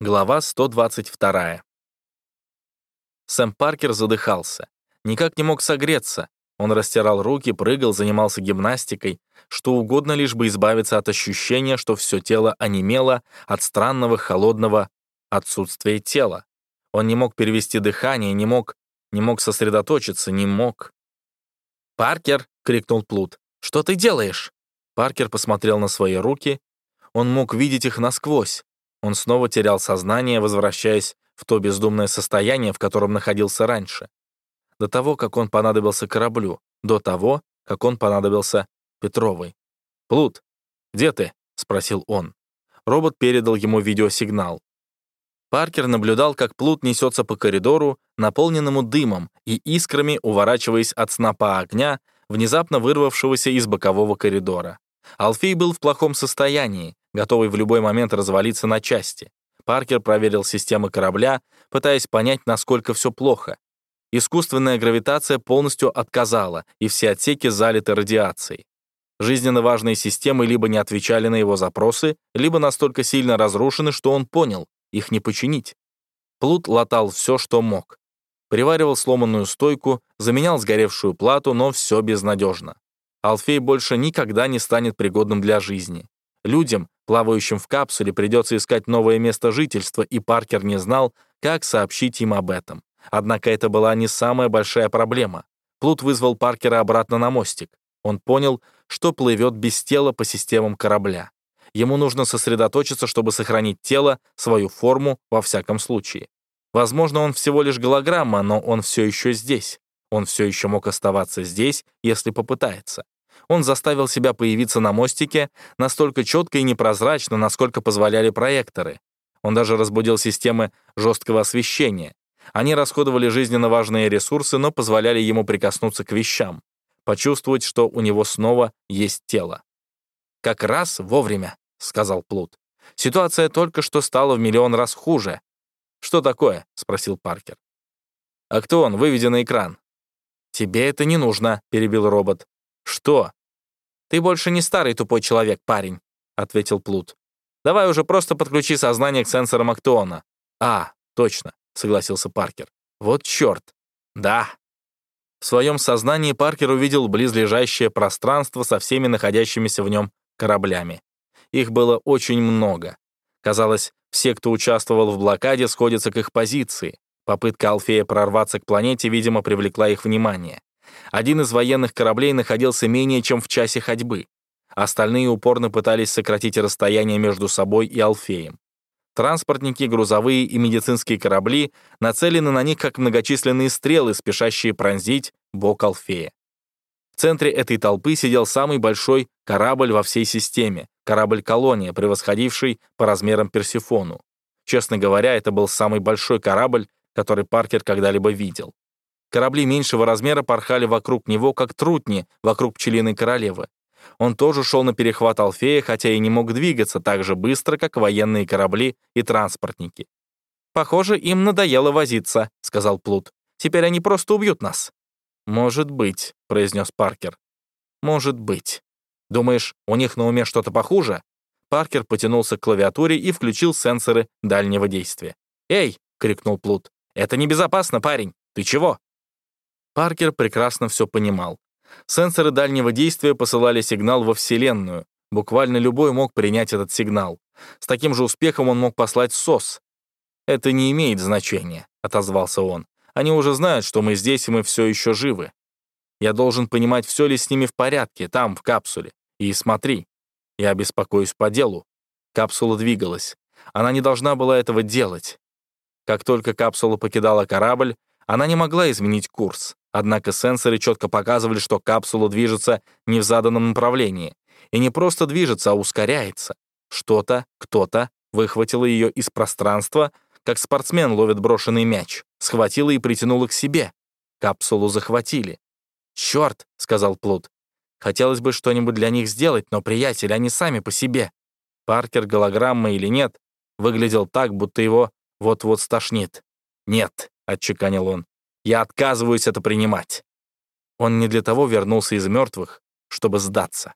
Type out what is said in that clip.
Глава 122. Сэм Паркер задыхался. Никак не мог согреться. Он растирал руки, прыгал, занимался гимнастикой, что угодно, лишь бы избавиться от ощущения, что все тело онемело от странного холодного отсутствия тела. Он не мог перевести дыхание, не мог, не мог сосредоточиться, не мог. «Паркер!» — крикнул Плут. «Что ты делаешь?» Паркер посмотрел на свои руки. Он мог видеть их насквозь. Он снова терял сознание, возвращаясь в то бездумное состояние, в котором находился раньше. До того, как он понадобился кораблю, до того, как он понадобился Петровой. «Плут, где ты?» — спросил он. Робот передал ему видеосигнал. Паркер наблюдал, как Плут несется по коридору, наполненному дымом и искрами, уворачиваясь от снопа огня, внезапно вырвавшегося из бокового коридора. Алфей был в плохом состоянии, готовый в любой момент развалиться на части. Паркер проверил системы корабля, пытаясь понять, насколько все плохо. Искусственная гравитация полностью отказала, и все отсеки залиты радиацией. Жизненно важные системы либо не отвечали на его запросы, либо настолько сильно разрушены, что он понял, их не починить. Плут латал все, что мог. Приваривал сломанную стойку, заменял сгоревшую плату, но все безнадежно. Алфей больше никогда не станет пригодным для жизни. Людям, плавающим в капсуле, придется искать новое место жительства, и Паркер не знал, как сообщить им об этом. Однако это была не самая большая проблема. Плут вызвал Паркера обратно на мостик. Он понял, что плывет без тела по системам корабля. Ему нужно сосредоточиться, чтобы сохранить тело, свою форму во всяком случае. Возможно, он всего лишь голограмма, но он все еще здесь. Он все еще мог оставаться здесь, если попытается он заставил себя появиться на мостике настолько четко и непрозрачно, насколько позволяли проекторы. Он даже разбудил системы жесткого освещения. Они расходовали жизненно важные ресурсы, но позволяли ему прикоснуться к вещам, почувствовать, что у него снова есть тело. «Как раз вовремя», — сказал Плут. «Ситуация только что стала в миллион раз хуже». «Что такое?» — спросил Паркер. «А кто он? Выведи на экран». «Тебе это не нужно», — перебил робот. «Что?» «Ты больше не старый тупой человек, парень», — ответил Плут. «Давай уже просто подключи сознание к сенсорам Актуона». «А, точно», — согласился Паркер. «Вот черт». «Да». В своем сознании Паркер увидел близлежащее пространство со всеми находящимися в нем кораблями. Их было очень много. Казалось, все, кто участвовал в блокаде, сходятся к их позиции. Попытка Алфея прорваться к планете, видимо, привлекла их внимание. Один из военных кораблей находился менее чем в часе ходьбы. Остальные упорно пытались сократить расстояние между собой и Алфеем. Транспортники, грузовые и медицинские корабли нацелены на них как многочисленные стрелы, спешащие пронзить бок Алфея. В центре этой толпы сидел самый большой корабль во всей системе, корабль-колония, превосходивший по размерам Персифону. Честно говоря, это был самый большой корабль, который Паркер когда-либо видел. Корабли меньшего размера порхали вокруг него, как трутни вокруг пчелиной королевы. Он тоже шел на перехват Алфея, хотя и не мог двигаться так же быстро, как военные корабли и транспортники. «Похоже, им надоело возиться», — сказал Плут. «Теперь они просто убьют нас». «Может быть», — произнес Паркер. «Может быть. Думаешь, у них на уме что-то похуже?» Паркер потянулся к клавиатуре и включил сенсоры дальнего действия. «Эй!» — крикнул Плут. «Это небезопасно, парень. Ты чего?» Паркер прекрасно все понимал. Сенсоры дальнего действия посылали сигнал во Вселенную. Буквально любой мог принять этот сигнал. С таким же успехом он мог послать СОС. «Это не имеет значения», — отозвался он. «Они уже знают, что мы здесь, и мы все еще живы. Я должен понимать, все ли с ними в порядке, там, в капсуле. И смотри, я беспокоюсь по делу». Капсула двигалась. Она не должна была этого делать. Как только капсула покидала корабль, она не могла изменить курс. Однако сенсоры четко показывали, что капсула движется не в заданном направлении. И не просто движется, а ускоряется. Что-то, кто-то выхватило ее из пространства, как спортсмен ловит брошенный мяч, схватила и притянула к себе. Капсулу захватили. «Черт!» — сказал Плут. «Хотелось бы что-нибудь для них сделать, но, приятель, они сами по себе. Паркер, голограмма или нет, выглядел так, будто его вот-вот стошнит. Нет, — отчеканил он. «Я отказываюсь это принимать». Он не для того вернулся из мертвых, чтобы сдаться.